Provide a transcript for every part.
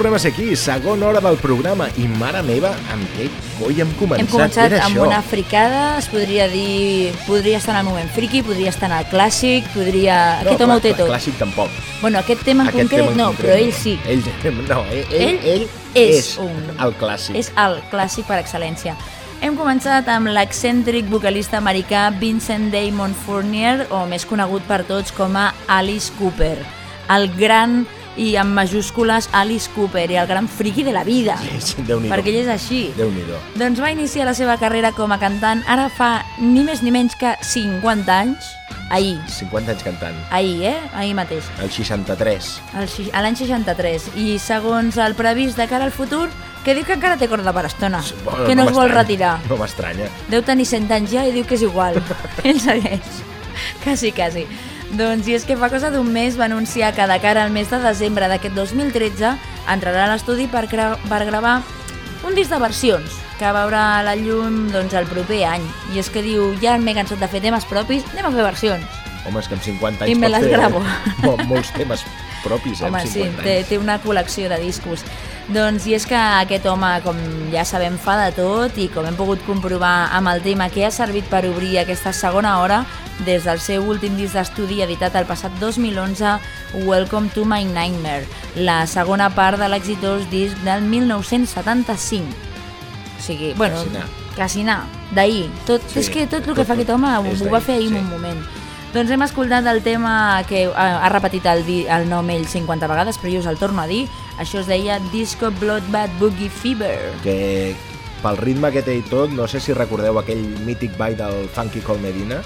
Tornem a ser aquí, segona hora del programa. I mare meva, amb què coi hem començat? Hem començat amb això. una fricada, es podria dir... Podria estar en el moment friki, podria estar en el clàssic, podria... No, Aquest home ho té tot. Clàssic tampoc. Bueno, aquest tema en Aquest concret tema en no, concret però ell sí. Ell, no, ell, ell, Ell ell és és un- el clàssic. És el clàssic per excel·lència. Hem començat amb l'excèntric vocalista americà Vincent Damon Fournier, o més conegut per tots com a Alice Cooper. El gran i amb majúscules Alice Cooper i el gran friki de la vida. Sí, Déu-n'hi-do. perquè ell és així. Déu-n'hi-do. Doncs va iniciar la seva carrera com a cantant ara fa ni més ni menys que 50 anys. Ahir, 50 anys cantant. ahir, eh? Ahir mateix. El 63. El xi- a l'any 63. I segons el previst de cara al futur, que diu que encara té corda per estona, Bueno, que no, es vol retirar. No m'estranya. Deu tenir 100 anys ja i diu que és igual. Ell segueix. Quasi, quasi. Doncs i és que fa cosa d'un mes va anunciar que de cara al mes de desembre d'aquest 2013 entrarà a l'estudi per, per gravar un disc de versions que veurà la llum doncs, el proper any. I és que diu, ja m'he cansat de fer temes propis, anem a fer versions. Home, és que amb 50 anys I me pot les fer gravo. mo- molts temes propis, eh, Home, amb sí, 50 té, anys. té una col·lecció de discos. Doncs i és que aquest home, com ja sabem, fa de tot i com hem pogut comprovar amb el tema que ha servit per obrir aquesta segona hora, des del seu últim disc d'estudi editat el passat 2011, Welcome to My Nightmare, la segona part de l'exitós disc del 1975. O sigui, bueno, Quasi anar. d'ahir. Tot, Sí, és que tot el tot- que fa aquest home ho, ho va fer ahir sí. en un moment. Doncs hem escoltat el tema que ha, repetit el, el nom ell 50 vegades, però jo us el torno a dir. Això es deia Disco Bloodbath Boogie Fever. que pel ritme que té i tot, no sé si recordeu aquell mític ball del Funky Col Medina,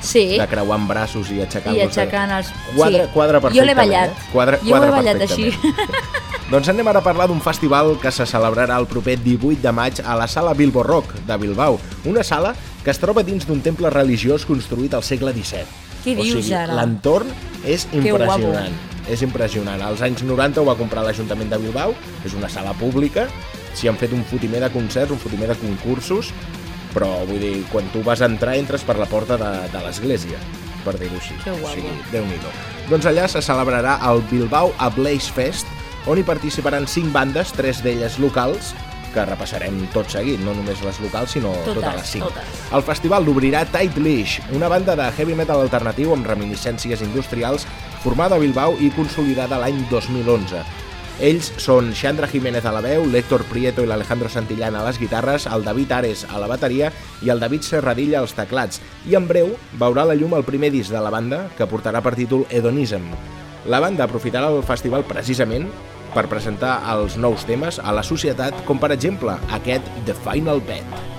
Sí, de creuar amb braços i aixecant i aixecant els... Quadra, sí. quadra Jo l'he perfectament. ballat. Eh? Quadra, jo quadra ho he ballat així. doncs anem ara a parlar d'un festival que se celebrarà el proper 18 de maig a la sala Bilbo Rock de Bilbao, una sala que es troba dins d'un temple religiós construït al segle XVII. Què o dius, sigui, ara? L'entorn és impressionant. És impressionant. Als anys 90 ho va comprar l'Ajuntament de Bilbao, és una sala pública, s'hi han fet un fotimer de concerts, un fotimer de concursos, però vull dir, quan tu vas entrar entres per la porta de, de l'església, per dir-ho així. Que guapo. O sigui, déu nhi Doncs allà se celebrarà el Bilbao a Blaze Fest, on hi participaran cinc bandes, tres d'elles locals, que repassarem tot seguit, no només les locals, sinó Totes, totes les cinc. totes. El festival l'obrirà Tight Leash, una banda de heavy metal alternatiu amb reminiscències industrials formada a Bilbao i consolidada l'any 2011. Ells són Xandra Jiménez a la veu, l'Héctor Prieto i l'Alejandro Santillán a les guitarres, el David Ares a la bateria i el David Serradilla als teclats. I en breu veurà la llum el primer disc de la banda, que portarà per títol Hedonism. La banda aprofitarà el festival precisament per presentar els nous temes a la societat, com per exemple aquest The Final Bet.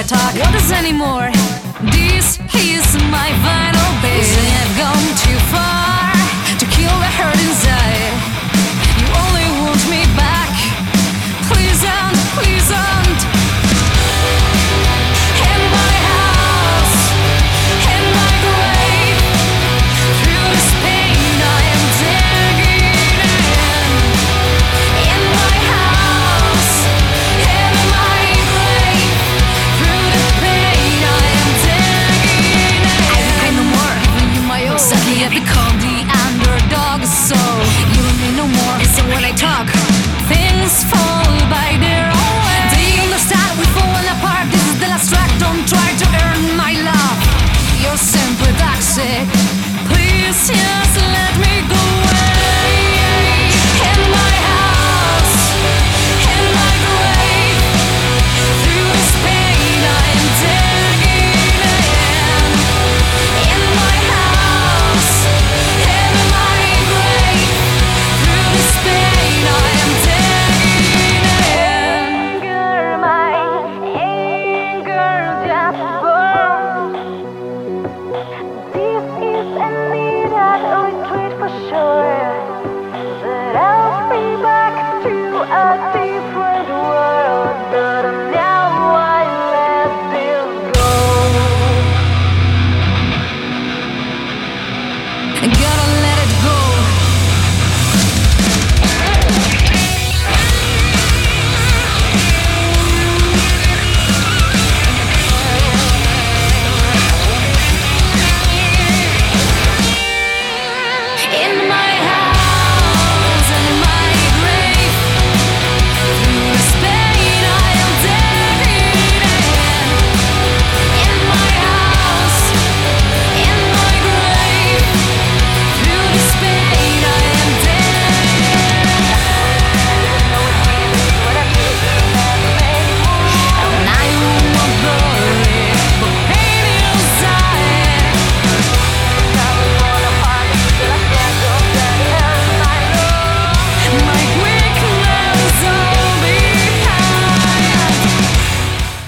I talk, what is anymore? This is my final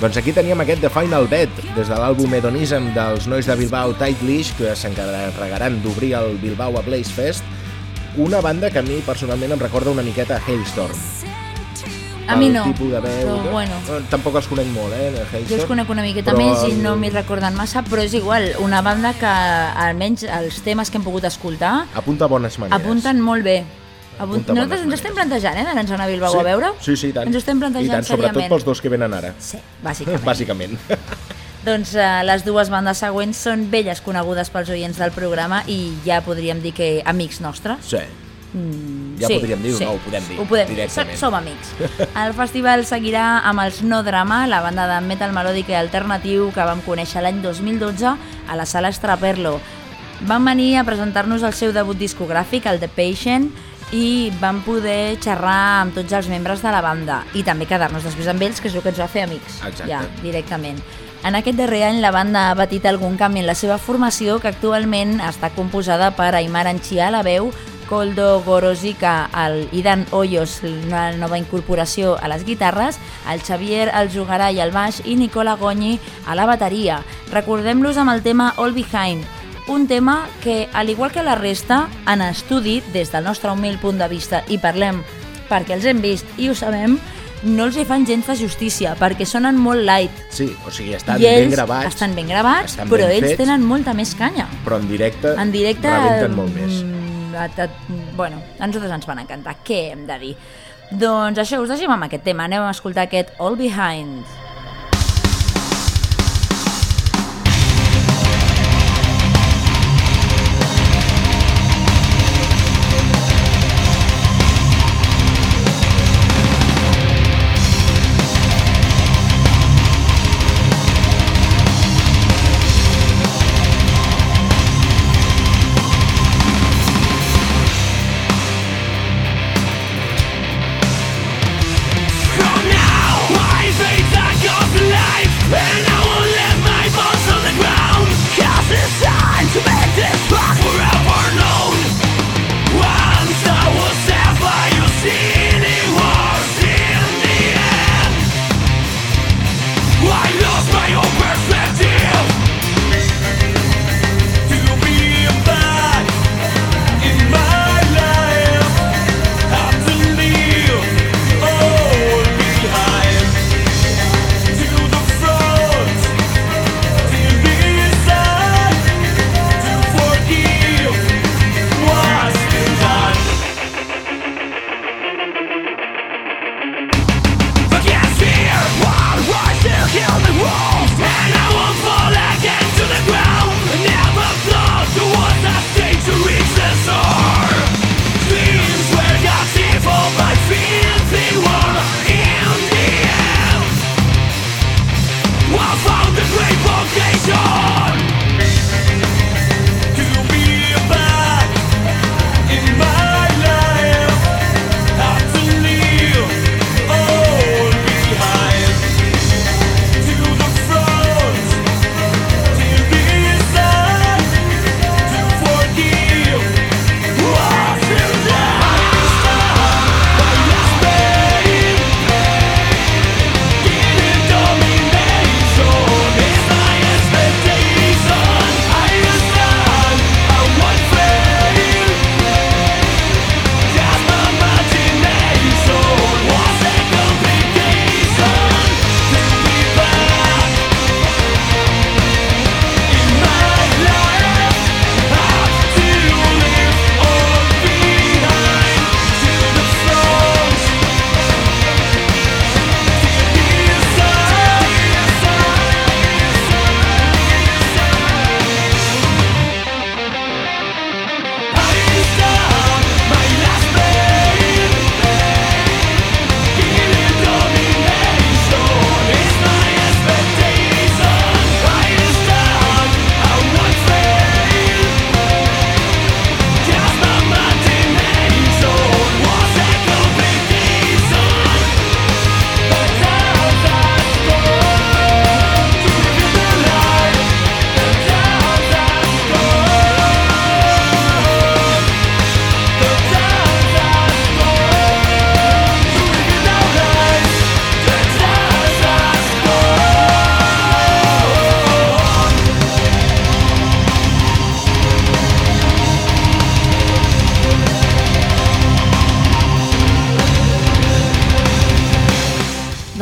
Doncs aquí teníem aquest The Final Bet, des de l'àlbum Hedonism dels nois de Bilbao Tight Leash, que s'encarregaran d'obrir el Bilbao a Blaze Fest, una banda que a mi personalment em recorda una miqueta a Hailstorm. A mi no, tipus de veu, però no? bueno. Tampoc els conec molt, eh, Hailstorm. Jo els conec una miqueta però més i no m'hi recorden massa, però és igual, una banda que almenys els temes que hem pogut escoltar Apunta bones maneres. apunten molt bé. Avui, nosaltres ens estem plantejant, eh, d'anar a Bilbao Sí, a veure? Sí, sí, i tant. Ens estem plantejant I tant, sobretot seriament. pels dos que venen ara. Sí, bàsicament. Bàsicament. Doncs eh, les dues bandes següents són velles conegudes pels oients del programa i ja podríem dir que amics nostres. Sí. Mm, Ja podríem dir-ho, no? Ho podem dir Ho podem dir, directament. som amics. El festival seguirà amb els No Drama, la banda de metal melòdic i alternatiu que vam conèixer l'any 2012 a la sala Estraperlo. Van venir a presentar-nos el seu debut discogràfic, el The Patient, i vam poder xerrar amb tots els membres de la banda i també quedar-nos després amb ells, que és el que ens va fer amics, Exacte. ja, directament. En aquest darrer any la banda ha patit algun canvi en la seva formació que actualment està composada per Aymar Anchia a la veu, Koldo Gorosica, el Idan Hoyos, una nova incorporació a les guitarres, el Xavier el jugarà i el baix i Nicola Goñi a la bateria. Recordem-los amb el tema All Behind, un tema que, al igual que la resta, en estudi, des del nostre humil punt de vista, i parlem perquè els hem vist i ho sabem, no els hi fan gens de justícia, perquè sonen molt light. Sí, o sigui, estan I ben gravats, estan ben gravats, estan però ben ells fets. tenen molta més canya. però en directe, En directe... rebenten molt més. mm, et, et, bueno, a nosaltres ens van encantar. Què hem de dir? Doncs això, us deixem amb aquest tema. Anem a escoltar aquest All Behind. From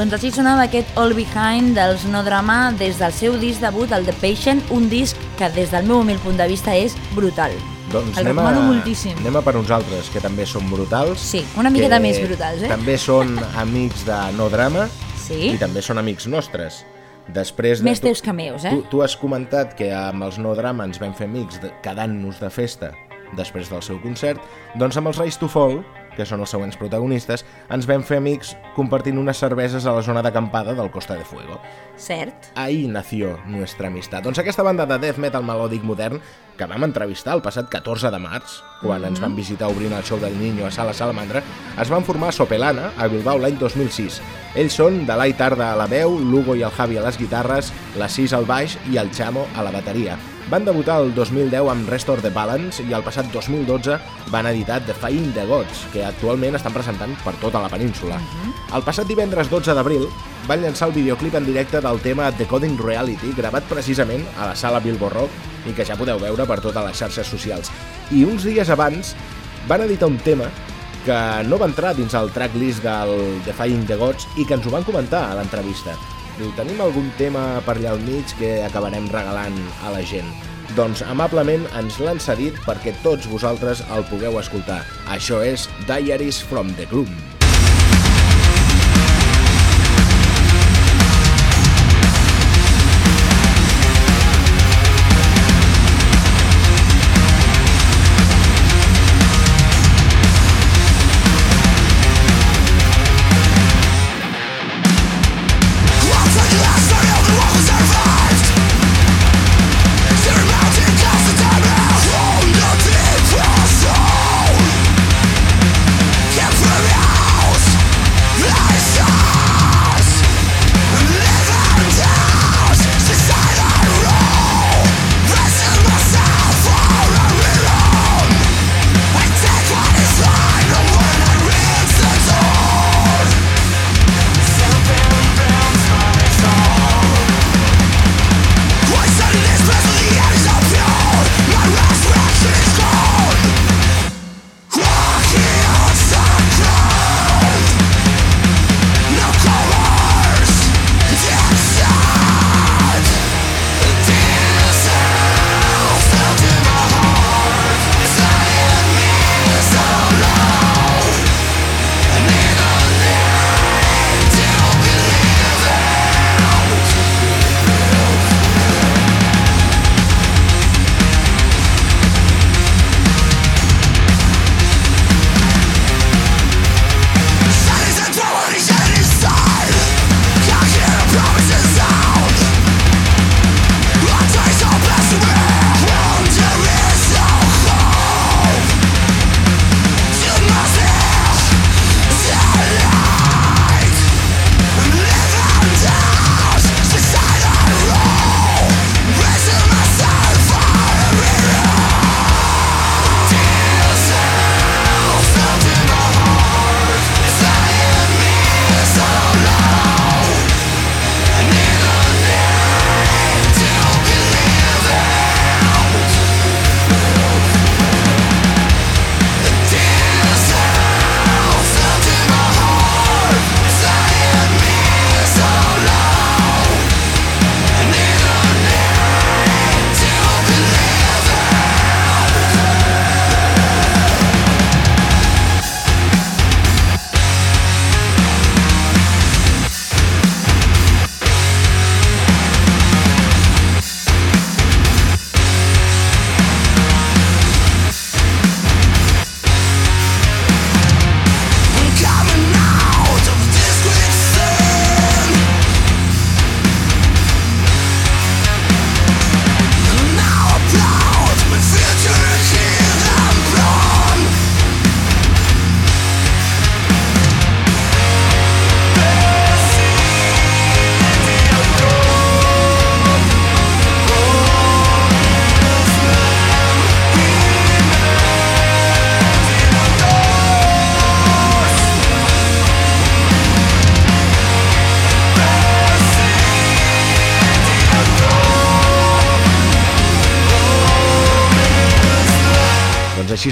Doncs així sonava aquest All Behind dels No Drama des del seu disc debut, el The Patient, un disc que des del meu humil punt de vista és brutal. Doncs El anem a, moltíssim. anem a per uns altres, que també són brutals. Sí, una miqueta que més brutals, eh? També són amics de No Drama Sí. i també són amics nostres. Després de... Més teus que meus, eh? Tu, tu has comentat que amb els No Drama ens vam fer amics quedant-nos de festa després del seu concert, doncs amb els Rise to Fall, que són els següents protagonistes, ens vam fer amics compartint unes cerveses a la zona d'acampada del Costa de Fuego. Cert. Ahí nació nuestra amistad. Doncs aquesta banda de death metal melòdic modern que vam entrevistar el passat 14 de març, quan ens van visitar obrint el show del Niño a Sala Salamandra, es van formar a Sopelana, a Bilbao, l'any 2006. Ells són de l'Ai Tarda a la veu, l'Hugo i el Javi a les guitarres, la Cis al baix i el Chamo a la bateria. Van debutar el 2010 amb Restore the Balance i el passat 2012 van editar The Fighting the Gods, que actualment estan presentant per tota la península. El passat divendres 12 d'abril van llançar el videoclip en directe del tema Decoding Reality, gravat precisament a la sala Bilbo Rock i que ja podeu veure per totes les xarxes socials. I uns dies abans van editar un tema que no va entrar dins el tracklist del Defying the Gods i que ens ho van comentar a l'entrevista. Diu, tenim algun tema per allà al mig que acabarem regalant a la gent. Doncs amablement ens l'han cedit perquè tots vosaltres el pugueu escoltar. Això és Diaries from the Gloom.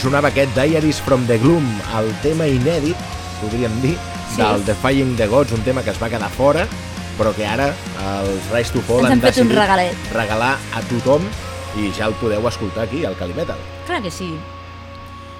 Sonava aquest Diaries from the Gloom, el tema inèdit, podríem dir, Sí. del Defying the Gods, un tema que es va quedar fora, però que ara els Rise to Fall Ens han han decidit regalar a tothom i ja el podeu escoltar aquí, al Calimetal. Clar que sí.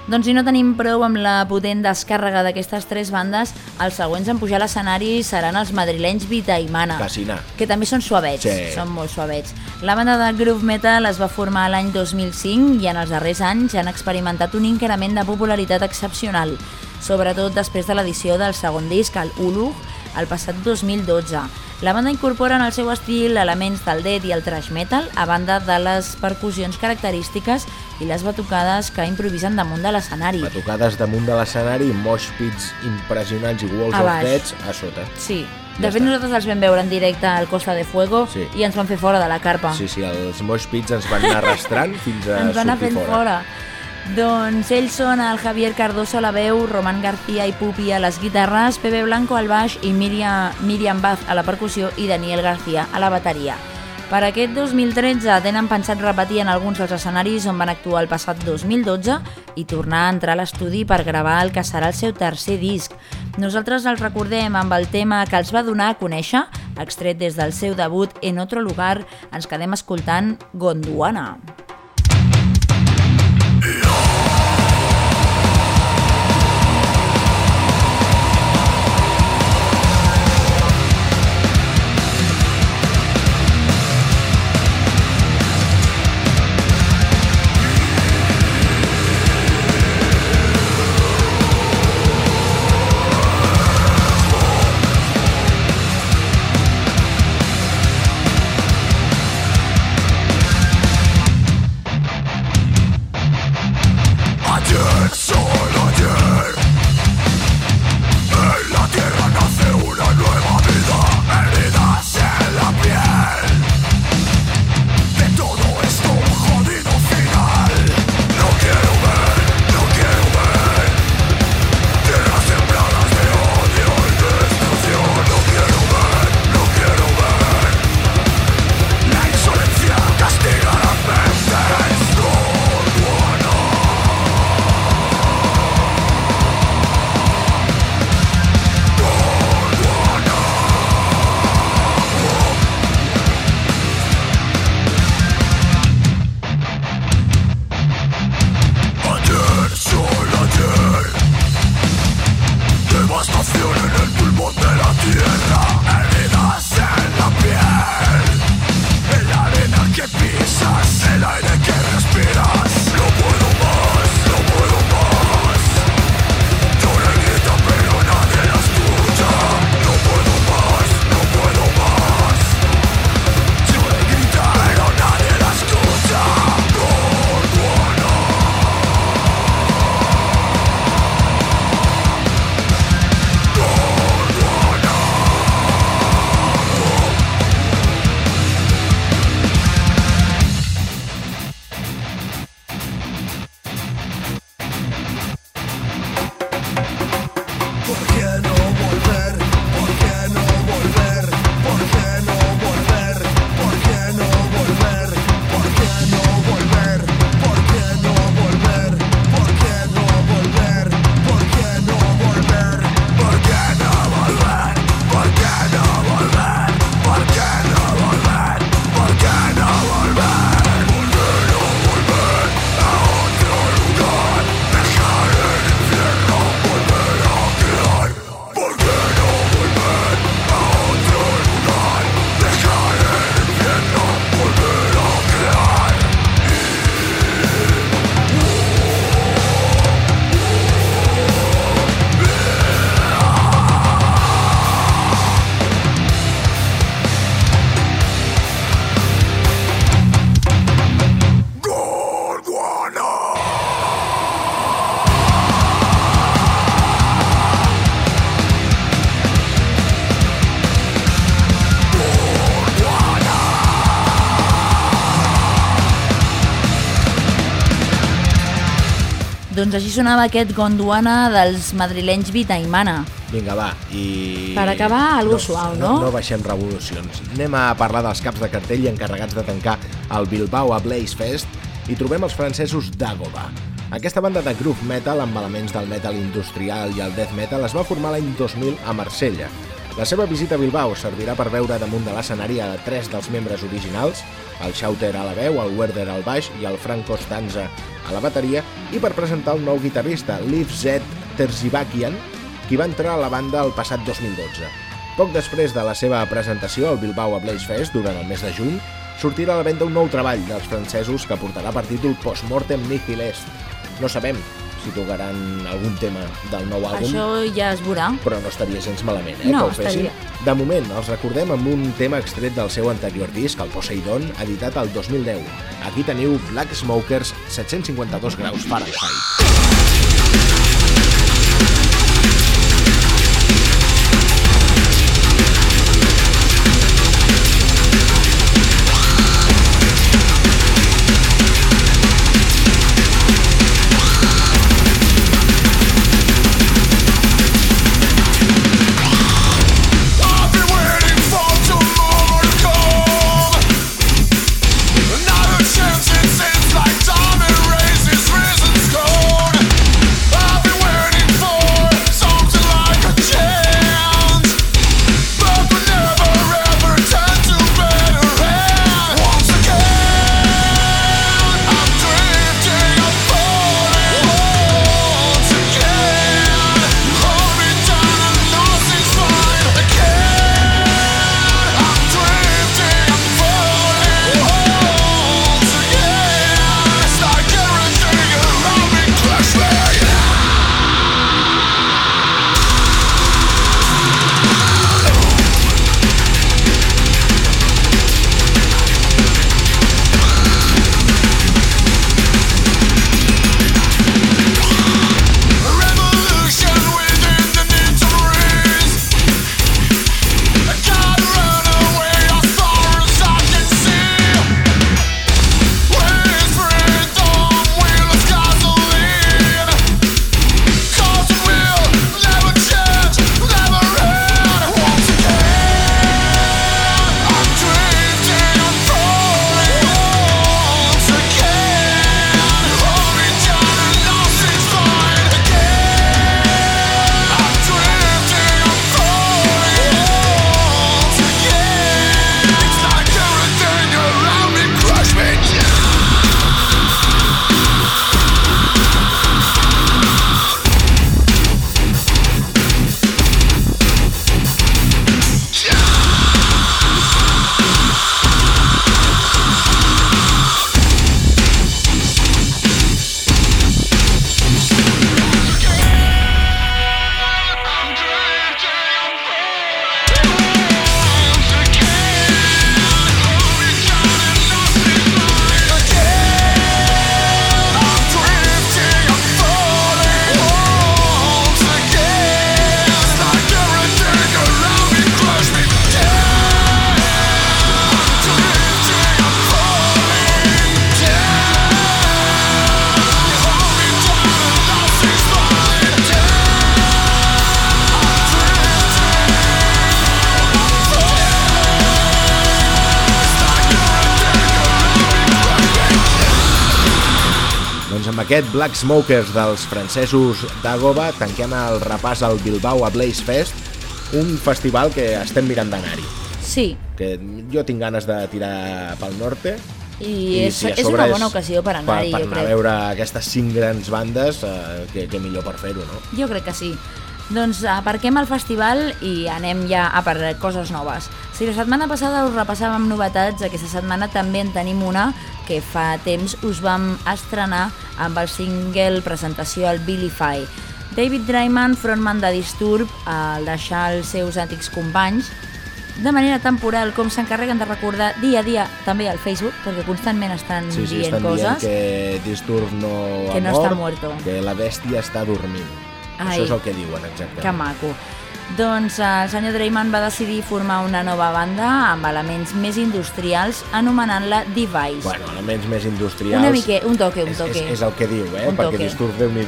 Doncs si no tenim prou amb la potent descàrrega d'aquestes tres bandes, els següents en pujar a l'escenari seran els madrilenys Vita i Mana, Casina. que també són suavets, Sí. són molt suavets. La banda de groove metal es va formar l'any 2005 i en els darrers anys han experimentat un increment de popularitat excepcional, sobretot després de l'edició del segon disc, el Ulu, el passat 2012. La banda incorpora en el seu estil elements del death i el thrash metal, a banda de les percussions característiques i les batucades que improvisen damunt de l'escenari. Batucades damunt de l'escenari, mosh pits impressionants i walls of deads a sota. Sí. Ja De fet, està. nosaltres els vam veure en directe al Costa de Fuego Sí. i ens van fer fora de la carpa. Sí, sí, els mosh pits ens van anar arrastrant fins a ens van anar sortir fent fora. fora. Doncs ells són el Javier Cardoso a la veu, Román García i Pupi a les guitarres, Pepe Blanco al baix i Miriam, Miriam Baz a la percussió i Daniel García a la bateria. Per aquest 2013 tenen pensat repetir en alguns dels escenaris on van actuar el passat 2012 i tornar a entrar a l'estudi per gravar el que serà el seu tercer disc. Nosaltres els recordem amb el tema que els va donar a conèixer, extret des del seu debut En Otro Lugar, ens quedem escoltant Gondwana. Ayer, Doncs així sonava aquest Gondwana dels madrilenys Vita i Mana. Vinga, va, i... Per acabar, algo suau, no? No baixem revolucions. Anem a parlar dels caps de cartell encarregats de tancar el Bilbao a Blaze Fest i trobem els francesos Dagoba. Aquesta banda de groove metal amb elements del metal industrial i el death metal es va formar l'any 2000 a Marsella. La seva visita a Bilbao servirà per veure damunt de l'escenari a tres dels membres originals, el Schauter a la veu, el Werder al baix i el Franco Stanza a la bateria, i per presentar el nou guitarrista, Liv Z. Terzibakian, qui va entrar a la banda el passat 2012. Poc després de la seva presentació al Bilbao a Blaze Fest, durant el mes de juny, sortirà a la venda un nou treball dels francesos que portarà per títol Postmortem Nihil Est. No sabem si tocaran algun tema del nou àlbum, Això ja es veurà. però no estaria gens malament, eh, No, que ho fessin. estaria. De moment, els recordem amb un tema extret del seu anterior disc, el Poseidon, editat el 2010. Aquí teniu Black Smokers 752 graus Fahrenheit. Aquest Black Smokers dels francesos d'Agoba tanquem el repàs al Bilbao a Blaze Fest, un festival que estem mirant d'anar-hi. Sí, Que jo tinc ganes de tirar pel norte. i, és, si a és una bona ocasió per anar-hi, per, per anar a crec. veure aquestes cinc grans bandes, eh, que, que millor per fer-ho, no? Jo crec que sí. Doncs aparquem el festival i anem ja a per coses noves. Si la setmana passada us repassàvem novetats, aquesta setmana també en tenim una que fa temps us vam estrenar amb el single presentació al Billy Fay. David Dryman, frontman de Disturb, al deixar els seus antics companys, de manera temporal, com s'encarreguen de recordar dia a dia també al Facebook, perquè constantment estan Sí, sí, dient estan coses. dient que Disturb no Que ha no mort, està muerto. que la bèstia està dormint. Ai. Això és el que diuen, exactament. Que maco. Doncs eh, el senyor Dreyman va decidir formar una nova banda amb elements més industrials anomenant-la Device. Bueno, elements més industrials... Una mica, un toque, un és, toque. És, és el que diu, eh? Un Perquè toque. Disturb déu nhi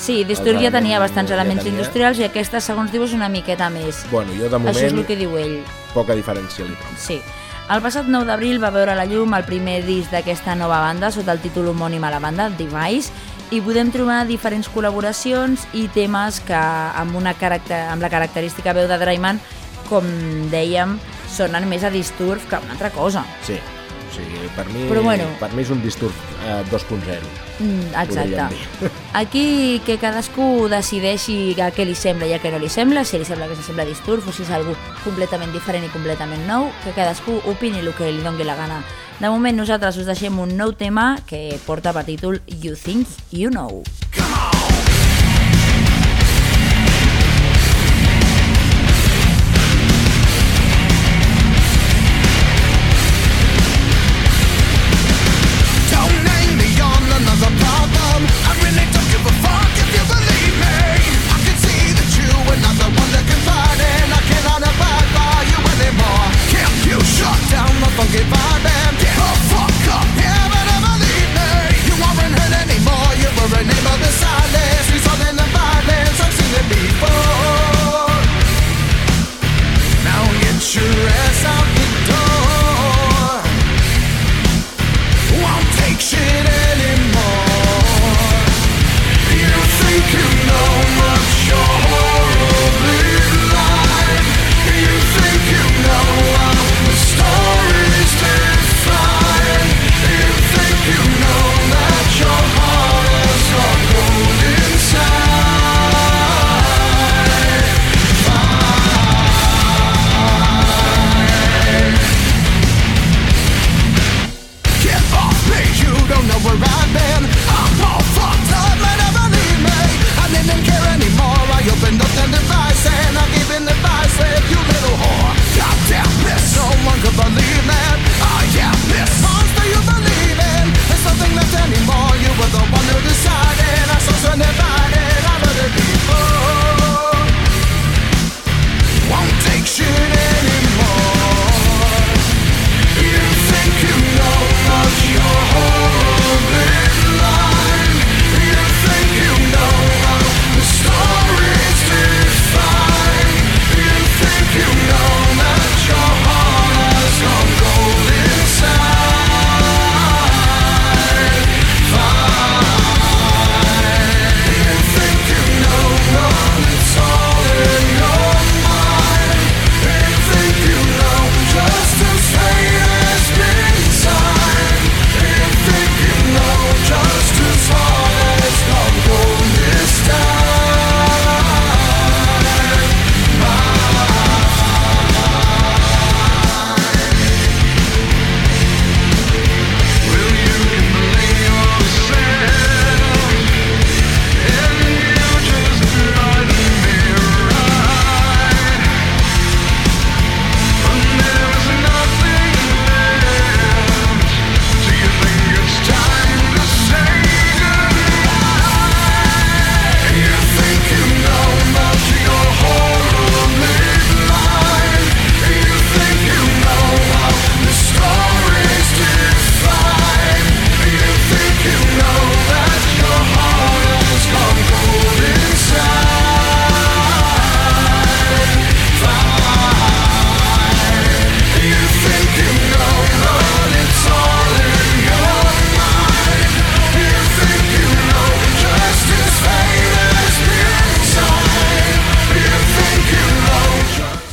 Sí, Disturb ja tenia bastants ja elements tenia. industrials i aquesta, segons diu, és una miqueta més. Bueno, jo de moment Això és el que diu ell. poca diferència li trobo. Sí. El passat 9 d'abril va veure la llum el primer disc d'aquesta nova banda sota el títol homònim a la banda, Device, i podem trobar diferents col·laboracions i temes que amb, una caràcter, amb la característica veu de Drayman com dèiem, sonen més a Disturb que a una altra cosa. Sí, o sigui, per mi, Però bueno. per mi és un disturb eh, 2.0. Mm, exacte. Aquí que cadascú decideixi a què li sembla i a què no li sembla, si li sembla que s'assembla Disturb o si és algú completament diferent i completament nou, que cadascú opini el que li doni la gana. De moment nosaltres us deixem un nou tema que porta per títol You Think You Know. Don't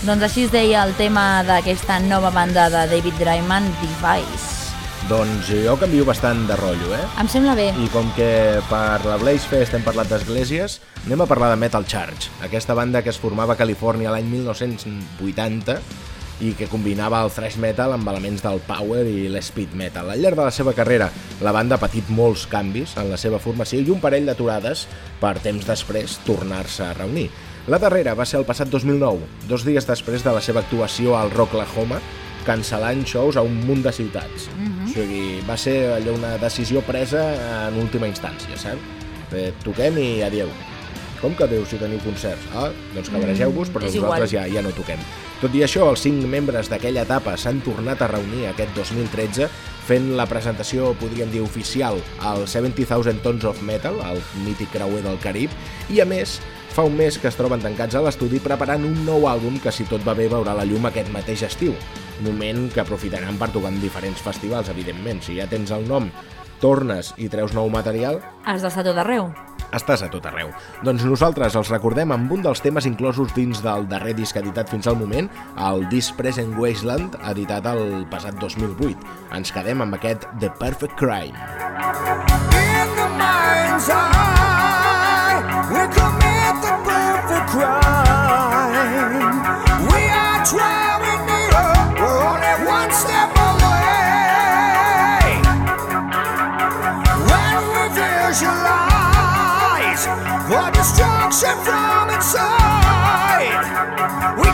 Doncs així es deia el tema d'aquesta nova banda de David Dryman, Device. Doncs jo canvio bastant de rotllo, eh? Em sembla bé. I com que per la Blaze Fest hem parlat d'esglésies, anem a parlar de Metal Charge, aquesta banda que es formava a Califòrnia l'any 1980 i que combinava el thrash metal amb elements del power i l'speed metal. Al llarg de la seva carrera, la banda ha patit molts canvis en la seva formació i un parell d'aturades per temps després tornar-se a reunir. La darrera va ser el passat 2009, dos dies després de la seva actuació al Rocklahoma, cancel·lant shows a un munt de ciutats. O sigui, va ser allò una decisió presa en última instància, saps? Eh, toquem i adieu. Com que adeu si teniu concerts? Ah, doncs cabregeu-vos, però és nosaltres ja, ja no toquem. Tot i això, els cinc membres d'aquella etapa s'han tornat a reunir aquest 2013 fent la presentació, podríem dir, oficial al 70,000 Tons of Metal, el mític creuer del Carib, i a més, fa un mes que es troben tancats a l'estudi preparant un nou àlbum que, si tot va bé, veurà la llum aquest mateix estiu. Moment que aprofitaran per tocar en diferents festivals, evidentment. Si ja tens el nom, tornes i treus nou material, Has d'estar tot arreu. estàs a tot arreu. Doncs nosaltres els recordem amb un dels temes inclosos dins del darrer disc editat fins al moment, el This Present Wasteland, editat el passat 2008. Ens quedem amb aquest The Perfect Crime. In the mind's eye, we commit the perfect We are driving near, we're only one step away. When we visualize the destruction from inside, we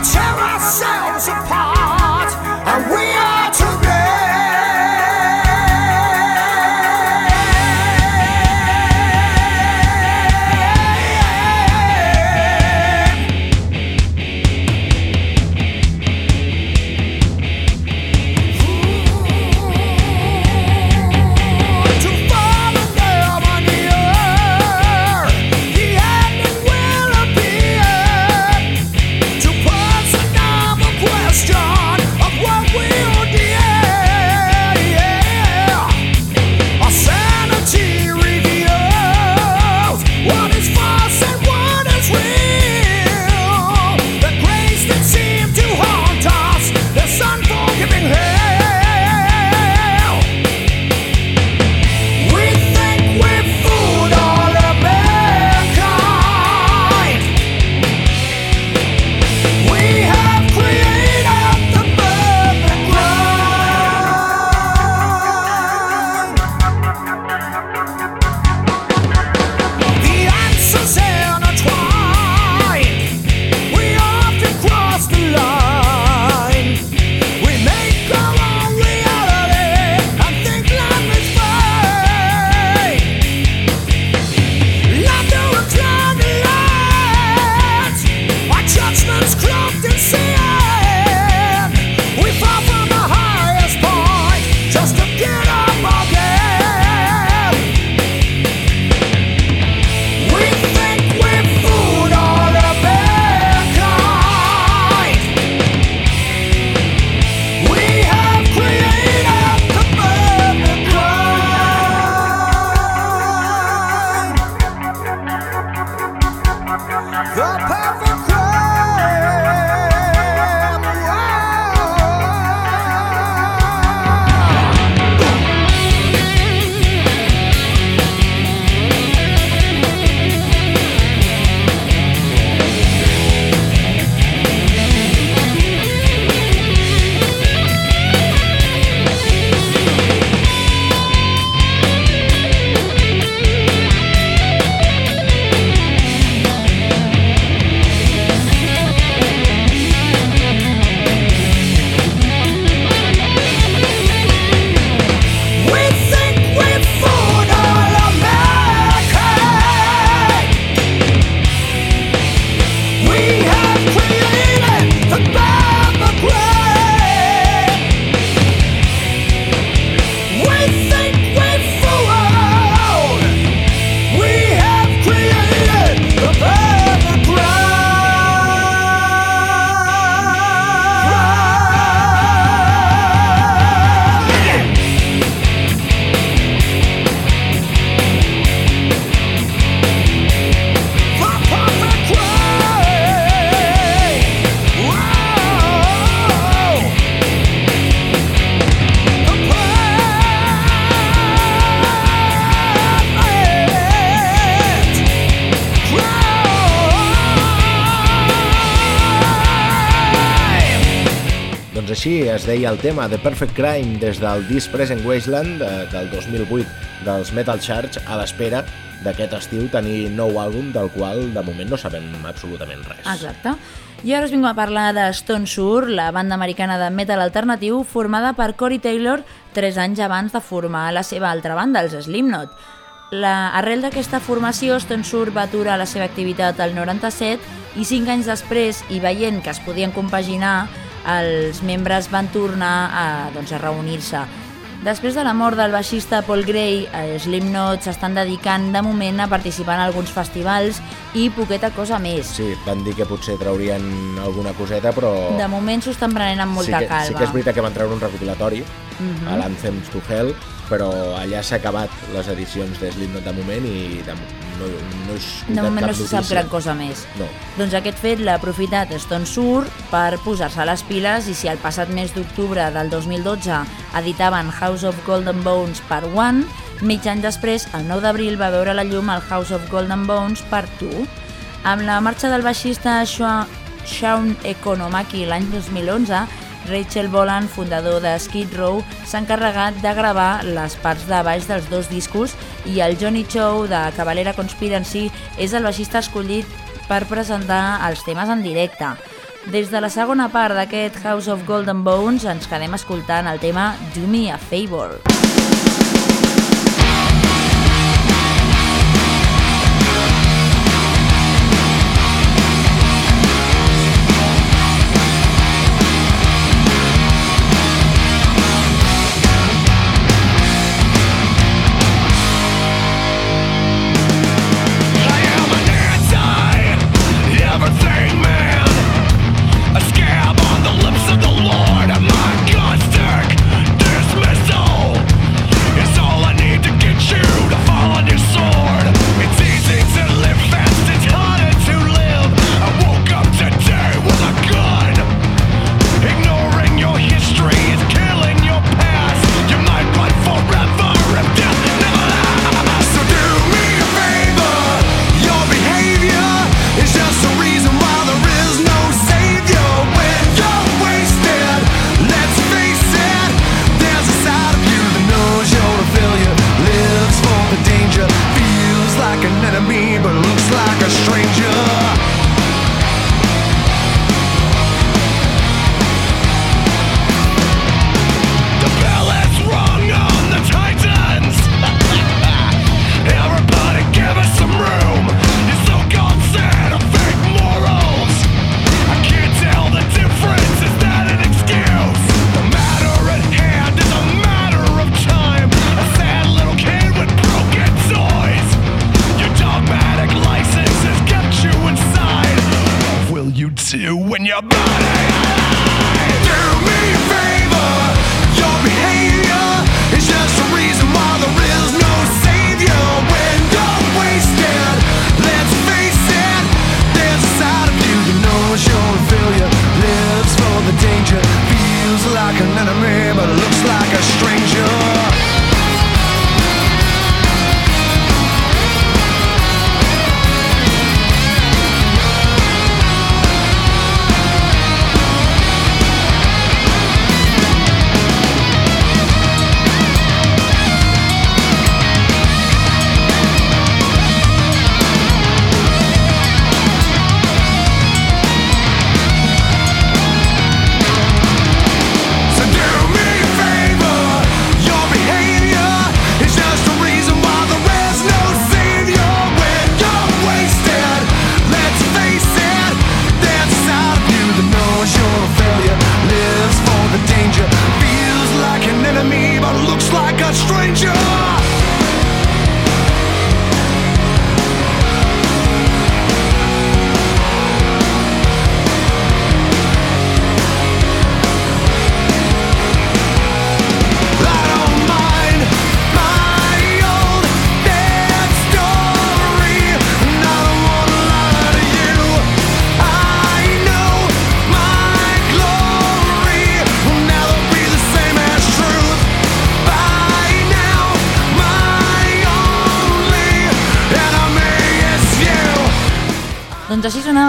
així es deia el tema The Perfect Crime des del This Present Wasteland eh, del 2008 dels Metal Church a l'espera d'aquest estiu tenir nou àlbum del qual de moment no sabem absolutament res. Exacte. I ara us vinc a parlar de Stone Sour, la banda americana de metal alternatiu formada per Corey Taylor 3 anys abans de formar la seva altra banda, els Slipknot. La, arrel d'aquesta formació, Stone Sour va aturar la seva activitat al 97 i 5 anys després, i veient que es podien compaginar, els membres van tornar a, doncs, a reunir-se. Després de la mort del baixista Paul Gray, eh, Slipknot s'estan dedicant de moment a participar en alguns festivals i poqueta cosa més. Sí, van dir que potser traurien alguna coseta, però... De moment s'ho estan prenent amb molta sí que, calma. Sí que és veritat que van treure un recopilatori, Mhm. a l'Anthems to Hell, però allà s'ha acabat les edicions de Slipknot de moment i de, no, no és De moment no se sap gran cosa més. No. Doncs aquest fet l'ha aprofitat Stone Sour per posar-se a les piles i si el passat mes d'octubre del 2012 editaven House of Golden Bones Part 1, mig any després, el 9 d'abril, va veure la llum el House of Golden Bones Part 2. Amb la marxa del baixista Shaun Economaki l'any 2011, Rachel Bolan, fundador de Skid Row, s'ha encarregat de gravar les parts de baix dels dos discos i el Johnny Chow de Cavalera Conspiracy és el baixista escollit per presentar els temes en directe. Des de la segona part d'aquest House of Golden Bones ens quedem escoltant el tema Do Me a Favor. I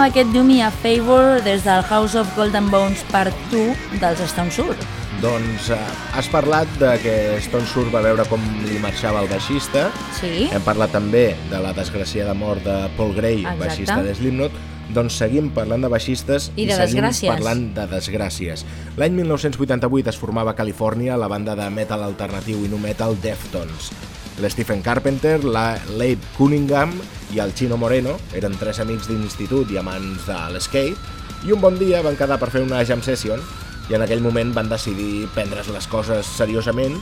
aquest Do Me a Favor des del House of Golden Bones Part 2 dels Stone Sour. Doncs eh, has parlat de que Stone Sour va veure com li marxava el baixista. Sí? Hem parlat també de la desgraciada mort de Paul Gray, Exacte. baixista de Slipknot. Doncs seguim parlant de baixistes I de seguim desgràcies. parlant de desgràcies. L'any 1988 es formava a Califòrnia la banda de metal alternatiu i nu metal Deftones. L'Stephen Carpenter, la Leib Cunningham i el Chino Moreno eren tres amics d'institut i amants de l'skate i un bon dia van quedar per fer una jam session i en aquell moment van decidir prendre's les coses seriosament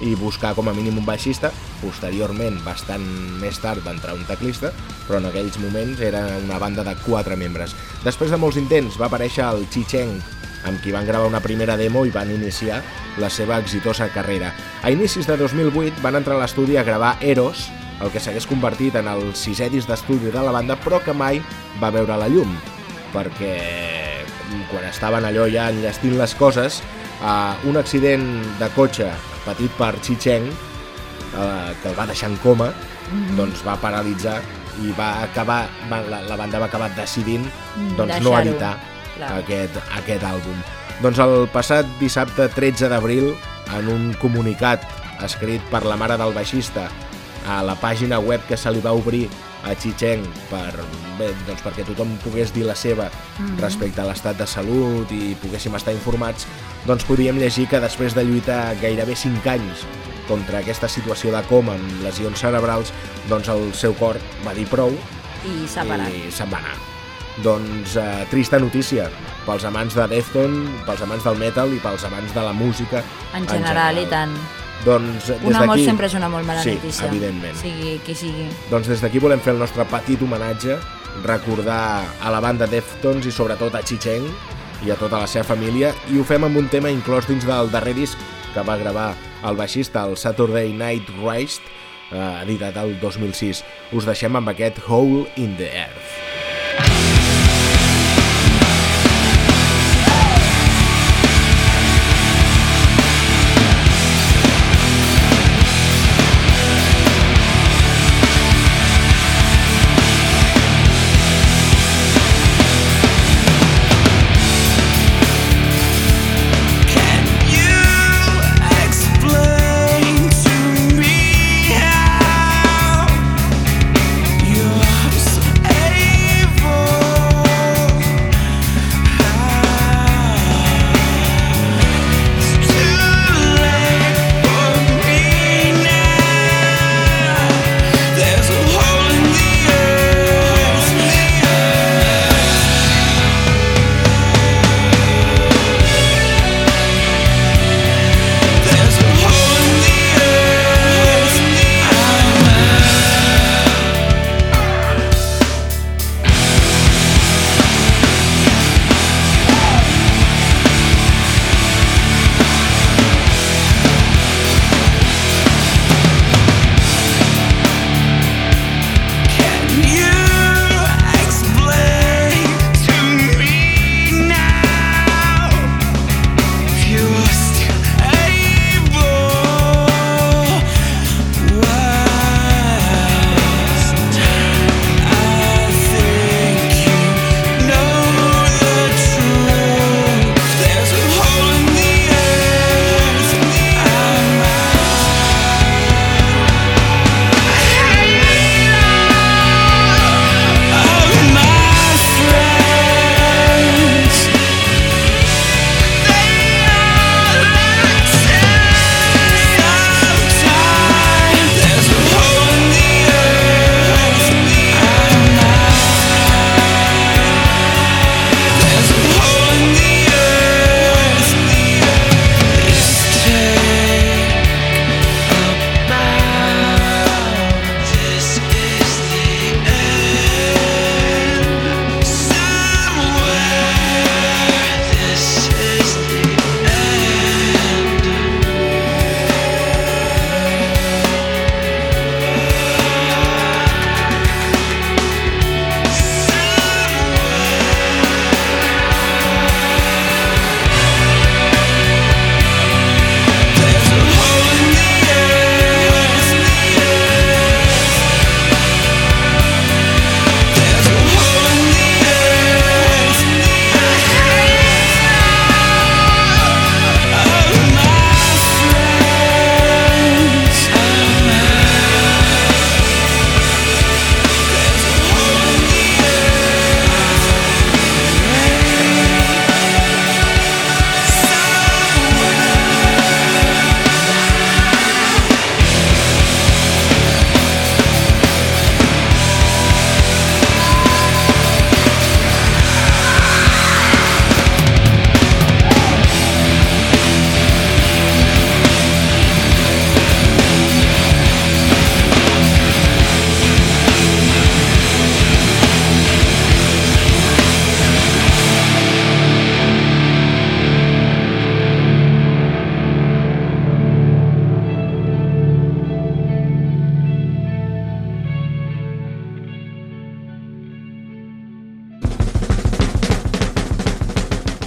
i buscar com a mínim un baixista. Posteriorment, bastant més tard, va entrar un teclista, però en aquells moments era una banda de quatre membres. Després de molts intents va aparèixer el Chi Cheng amb qui van gravar una primera demo i van iniciar la seva exitosa carrera. A inicis de 2008 van entrar a l'estudi a gravar Eros, el que s'hagués convertit en el sisè disc d'estudi de la banda, però que mai va veure la llum, perquè quan estaven allò ja enllestint les coses, eh, un accident de cotxe patit per Chi Cheng, eh, que el va deixar en coma, doncs va paralitzar i va acabar, va, la, la banda va acabar decidint doncs, no editar Clar. aquest, aquest àlbum. Doncs el passat dissabte 13 d'abril, en un comunicat escrit per la mare del baixista a la pàgina web que se li va obrir a Chicheng per, bé, doncs perquè tothom pogués dir la seva respecte a l'estat de salut i poguéssim estar informats, doncs podíem llegir que després de lluitar gairebé 5 anys contra aquesta situació de coma amb lesions cerebrals, doncs el seu cor va dir prou I i se'n va anar. Doncs eh, trista notícia pels amants de Defton, pels amants del metal i pels amants de la música En general, i tant. Doncs des Una d'aquí- sempre és una molt mala sí, notícia. evidentment. Sigui qui sigui. Doncs des d'aquí volem fer el nostre petit homenatge, recordar a la banda Deftones i sobretot a Chicheng i a tota la seva família, i ho fem amb un tema inclòs dins del darrer disc que va gravar el baixista, el Saturday Night Rise, eh, editat el 2006. Us deixem amb aquest Hole in the Earth.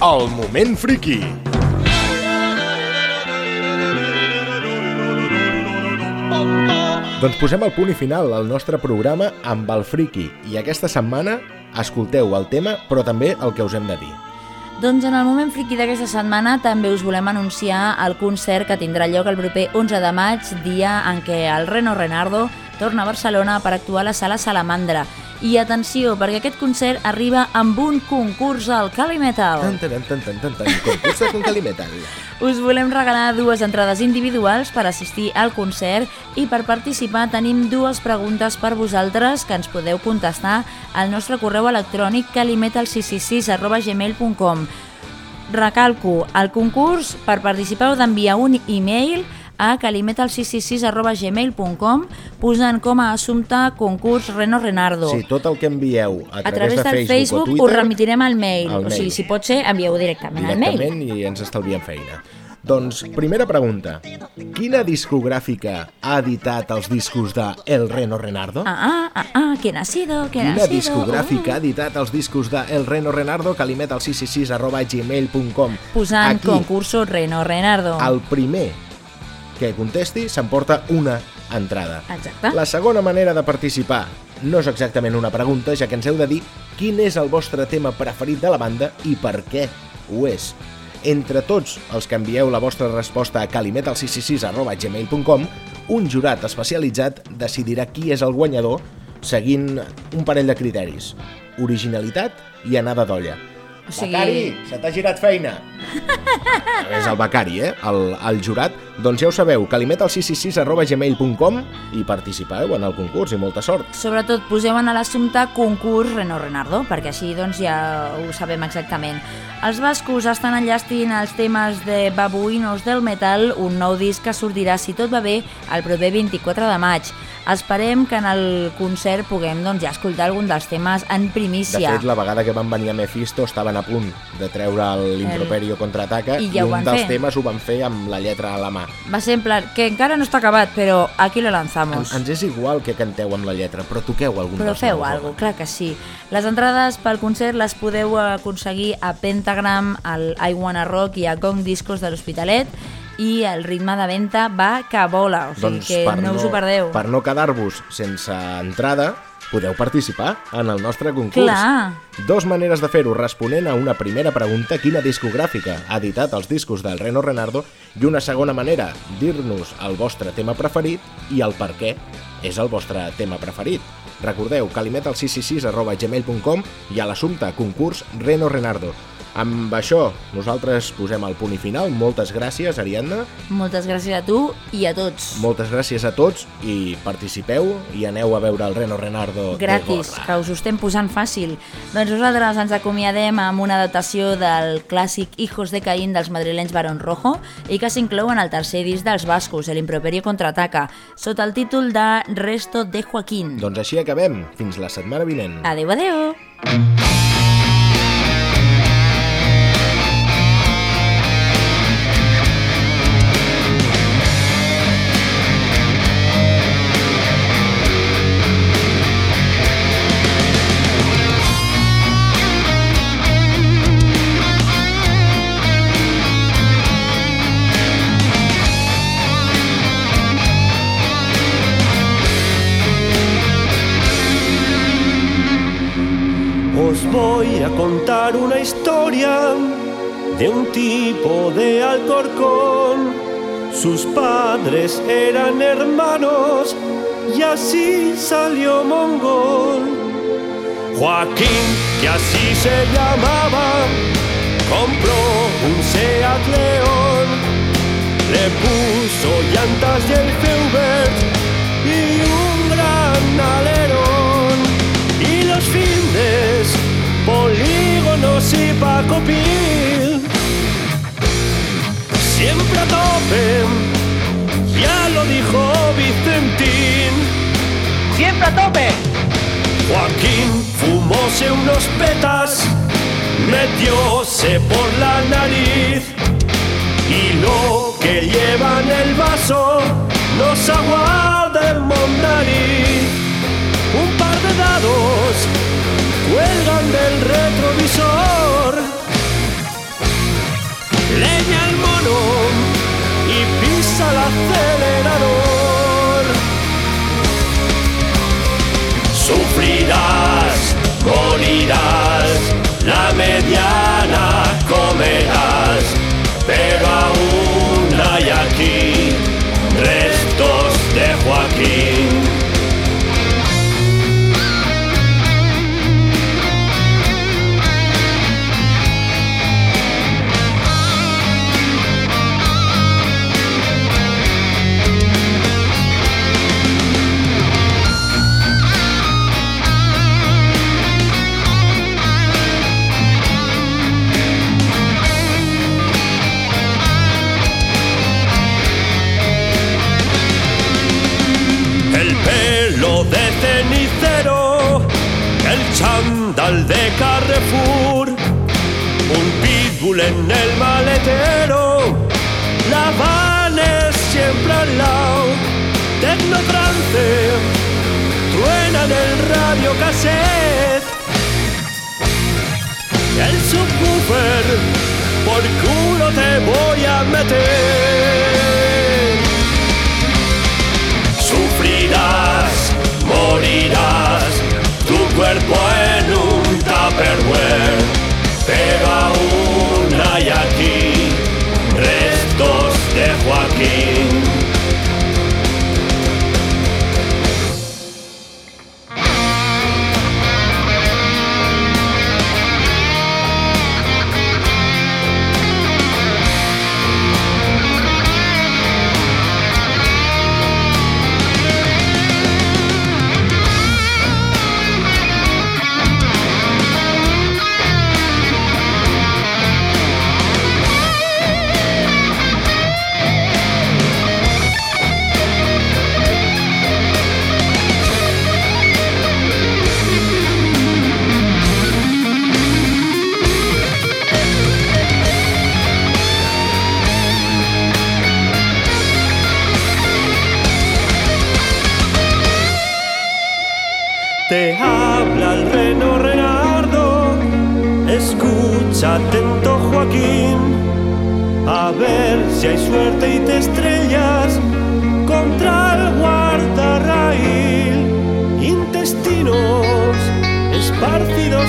El Moment Friki. Doncs posem el punt i final al nostre programa amb el Friki i aquesta setmana escolteu el tema però també el que us hem de dir. Doncs en el moment friqui d'aquesta setmana també us volem anunciar el concert que tindrà lloc el proper 11 de maig, dia en què el Reno Renardo torna a Barcelona per actuar a la Sala Salamandra. I atenció, perquè aquest concert arriba amb un concurs al Cali Metal. Tan, tan, tan, tan, tan, tan, concurs de Concalimetal. Us volem regalar dues entrades individuals per assistir al concert i per participar tenim dues preguntes per vosaltres que ens podeu contestar al nostre correu electrònic calimetal666 arroba gmail.com Recalco, al concurs per participar heu d'enviar un e-mail a calimetal666 arroba gmail.com posant com a assumpte concurs Reno Renardo. Sí, tot el que envieu a, a través de del Facebook, Facebook, us remitirem al mail. al O sigui, mail. si pot ser, envieu directament, al mail. directament i ens estalviem feina. Doncs, primera pregunta. Quina discogràfica ha editat els discos de El Reno Renardo? Ah, ah, ah, ah, ¿quién ha sido? ¿Quién ha Quina sido? discogràfica Uh. ha editat els discos de El Reno Renardo? Calimet al 666 arroba gmail.com Posant Aquí, concurso Reno Renardo. el primer que contesti s'emporta una entrada. Exacte. La segona manera de participar no és exactament una pregunta, ja que ens heu de dir quin és el vostre tema preferit de la banda i per què ho és. Entre tots els que envieu la vostra resposta a calimetal666.gmail.com, un jurat especialitzat decidirà qui és el guanyador seguint un parell de criteris. Originalitat i anada d'olla. O sigui- Becari, se t'ha girat feina. és el becari, eh? El, el jurat. Doncs ja ho sabeu, calimetal666.gmail.com i participeu en el concurs i molta sort. Sobretot poseu en l'assumpte concurs Reno Renardo, perquè així doncs ja ho sabem exactament. Els bascos estan enllestint els temes de Babuinos del Metal, un nou disc que sortirà, si tot va bé, el proper 24 de maig. Esperem que en el concert puguem doncs, ja escoltar algun dels temes en De primícia. fet, la vegada que van venir a Mephisto estaven a punt de treure l'Improperio contraataca I i, ja ho un dels fer. temes ho van fer amb la lletra a la mà. Va ser en plan, que encara no està acabat, però aquí lo En, lanzamos. ens és igual que canteu amb la lletra, però toqueu algun Però dels feu nous, alguna clar que sí. Les entrades pel concert les podeu aconseguir a Pentagram, al I Wanna Rock i a Gong Discos de l'Hospitalet i el ritme de venda va que vola, o sigui que no, us ho perdeu. Per no quedar-vos sense entrada, podeu participar en el nostre concurs. Clar. Dos maneres de fer-ho, responent a una primera pregunta, quina discogràfica ha editat els discos del Reno Renardo, i una segona manera, dir-nos el vostre tema preferit i el per què és el vostre tema preferit. Recordeu, calimetal666 arroba gmail.com i a l'assumpte concurs Reno Renardo. Amb això, nosaltres posem el punt i final. Moltes gràcies, Ariadna. Moltes gràcies a tu i a tots. Moltes gràcies a tots i participeu i aneu a veure el Reno Renardo Gratis, de que us ho estem posant fàcil. Doncs nosaltres ens acomiadem amb una adaptació del clàssic Hijos de Caín dels madrilenys Barón Rojo i que s'inclou en el tercer disc dels bascos, El Improperio Contraataca, sota el títol de Resto de Joaquín. Doncs així acabem. Fins la setmana vinent. Adeu, adeu! Os de un tipo de Alcorcón. Sus padres eran hermanos y así salió mongol. Joaquín, que así se llamaba, compró un Seat León, le puso llantas del Feubert y un gran alerón. Y los fines, polígonos y Paco Pil, siempre a tope, ya lo dijo Vicentín. ¡Siempre a tope! Joaquín fumóse unos petas, metióse por la nariz y lo que lleva en el vaso nos aguarda el mondariz. Un par de dados cuelgan del retrovisor al acelerador. Sufrirás, morirás, la media. Te habla el reno Renardo, escucha atento Joaquín, a ver si hay suerte y te estrellas contra el guardarraíl. Intestinos esparcidos